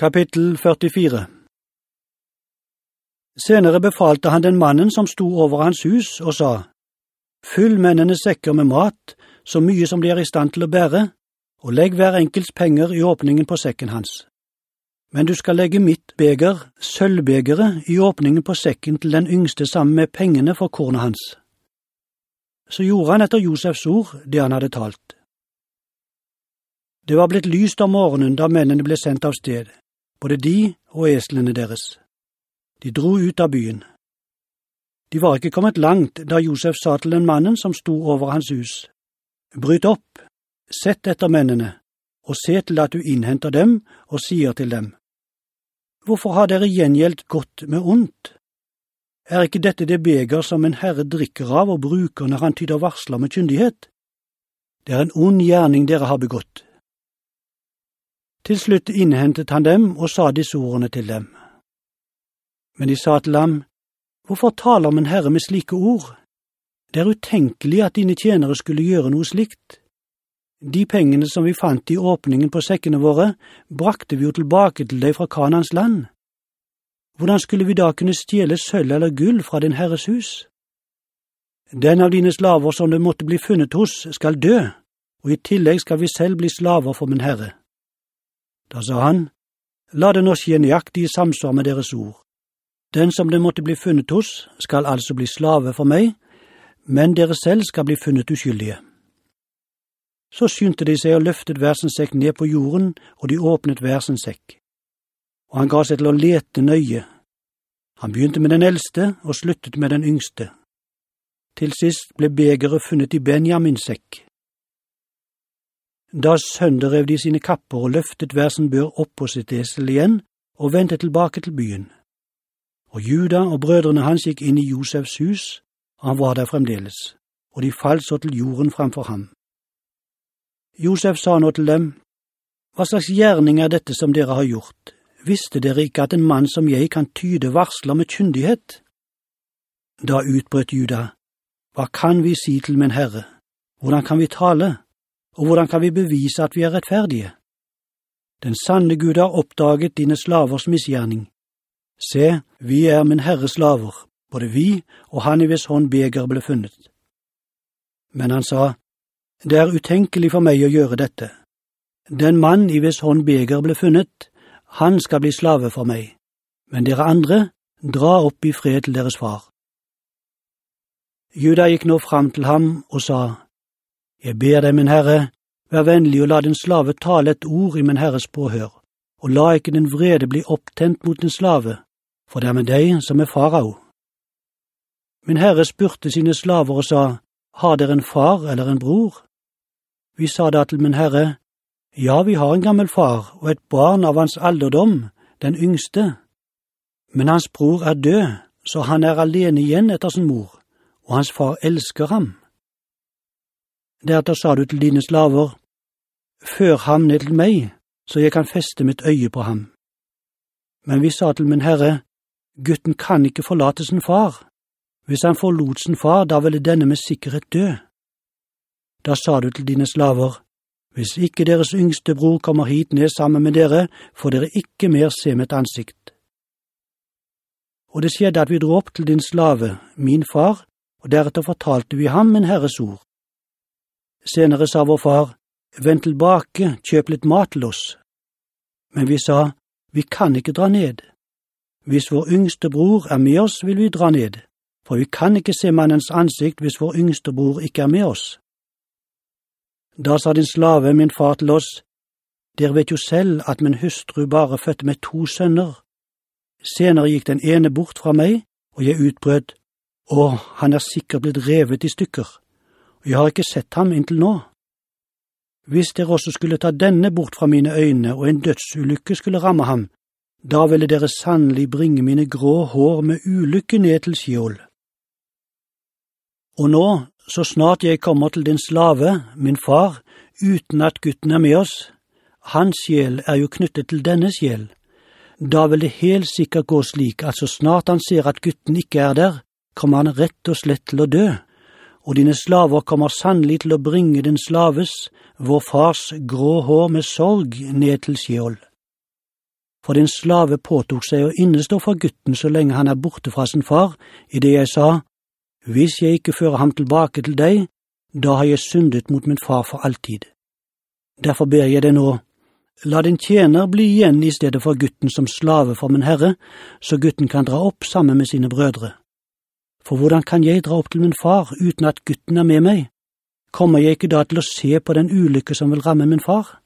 Kapittel 44 Senere befalte han den mannen som sto over hans hus, og sa, Fyll mennene sekker med mat, så mye som de er i stand til å bære, og legg hver enkelts penger i åpningen på sekken hans. Men du skal legge mitt beger, sølvbegeret, i åpningen på sekken til den yngste sammen med pengene for kornet hans. Så gjorde han etter Josefs ord det han hadde talt. Det var blitt lyst om morgenen da mennene ble sendt av sted, både de og eslene deres. De dro ut av byen. De var ikke kommet langt da Josef sa til den mannen som sto over hans hus, Bryt opp, sett etter mennene, og se til at du innhenter dem og sier til dem, Hvorfor har dere gjengjeldt godt med ondt? Er ikke dette det beger som en herre drikker av og bruker når han tyder varsler med kyndighet? Det er en ond gjerning dere har begått. Til slutt innhentet han dem og sa disse ordene til dem. Men de sa til ham, Hvorfor taler min herre med slike ord? Det er utenkelig at dine tjenere skulle gjøre noe slikt. De pengene som vi fant i åpningen på sekkene våre, brakte vi jo tilbake til deg fra Kanans land. Hvordan skulle vi da kunne stjele sølv eller gull fra din herres hus? Den av dine slaver som det måtte bli funnet hos, skal dø, og i tillegg skal vi selv bli slaver for min herre. Da sa han, La det nå skje nøyaktig i samsvar med deres ord. Den som det måtte bli funnet hos, skal altså bli slave for meg, men dere selv skal bli funnet uskyldige. Så skyndte de seg og løftet hver sin sekk ned på jorden, og de åpnet hver sin sekk. Og han ga seg til å lete nøye. Han begynte med den eldste og sluttet med den yngste. Til sist ble begeret funnet i Benjamins sekk. Da sønderrev de sine kapper og løftet hver sin bør opp på sitt esel igjen og vendte tilbake til byen. Og Juda og brødrene hans gikk inn i Josefs hus, og han var der fremdeles, og de falt så til jorden framfor ham. Josef sa nå til dem, Hva slags gjerning er dette som dere har gjort? Visste dere ikke at en mann som jeg kan tyde varsler med kyndighet? Da utbrøt Juda, Hva kan vi si til min herre? Hvordan kan vi tale? Og hvordan kan vi bevise at vi er rettferdige? Den sanne Gud har oppdaget dine slavers misgjerning. Se, vi er min Herres slaver, både vi og han i hvis hånd beger ble funnet. Men han sa, det er utenkelig for meg å gjøre dette. Den mann i hvis hånd beger ble funnet, han skal bli slave for meg, men dere andre, dra opp i fred til deres far. Juda gikk nå fram til ham og sa, jeg ber deg, min Herre, vær vennlig og la din slave tale et ord i min Herres påhør, og la ikke din vrede bli opptent mot din slave, for det er med deg som er farao. Min Herre spurte sine slaver og sa, Har dere en far eller en bror? Vi sa da til min Herre, Ja, vi har en gammel far og et barn av hans alderdom, den yngste. Men hans bror er død, så han er alene igjen etter sin mor, og hans far elsker ham. Deretter sa du til dine slaver, Før ham ned til meg, så jeg kan feste mitt øye på ham. Men vi sa til min herre, gutten kan ikke forlate sin far. Hvis han forlot sin far, da ville denne med sikkerhet dø. Da sa du til dine slaver, hvis ikke deres yngste bror kommer hit ned sammen med dere, får dere ikke mer se mitt ansikt. Og det skjedde at vi dro opp til din slave, min far, og deretter fortalte vi ham min herres ord. Senere sa vår far, vend tilbake, kjøp litt mat til oss. Men vi sa, vi kan ikke dra ned. Hvis vår yngste bror er med oss, vil vi dra ned, for vi kan ikke se mannens ansikt hvis vår yngste bror ikke er med oss. Da sa din slave, min far, til oss, dere vet jo selv at min hustru bare fødte meg to sønner. Senere gikk den ene bort fra meg, og jeg utbrøt, å, han er sikkert blitt revet i stykker og jeg har ikke sett ham inntil nå. Hvis dere også skulle ta denne bort fra mine øyne og en dødsulykke skulle ramme ham, da ville dere sannelig bringe mine grå hår med ulykke ned til Skjål. Og nå, så snart jeg kommer til din slave, min far, uten at gutten er med oss, hans sjel er jo knyttet til denne sjel, da vil det helt sikkert gå slik at så snart han ser at gutten ikke er der, kommer han rett og slett til å dø og dine slaver kommer sannelig til å bringe din slaves, vår fars grå hår med sorg ned til Skjål. for din slave påtok seg å innestå for gutten så lenge han er borte fra sin far, i det jeg sa, hvis jeg ikke fører ham tilbake til deg, da har jeg syndet mot min far for alltid. Derfor ber jeg deg nå, la din tjener bli igjen i stedet for gutten som slave for min herre, så gutten kan dra opp sammen med sine brødre. For hvordan kan jeg dra opp til min far uten at gutten er med meg? Kommer jeg ikke da til å se på den ulykke som vil ramme min far?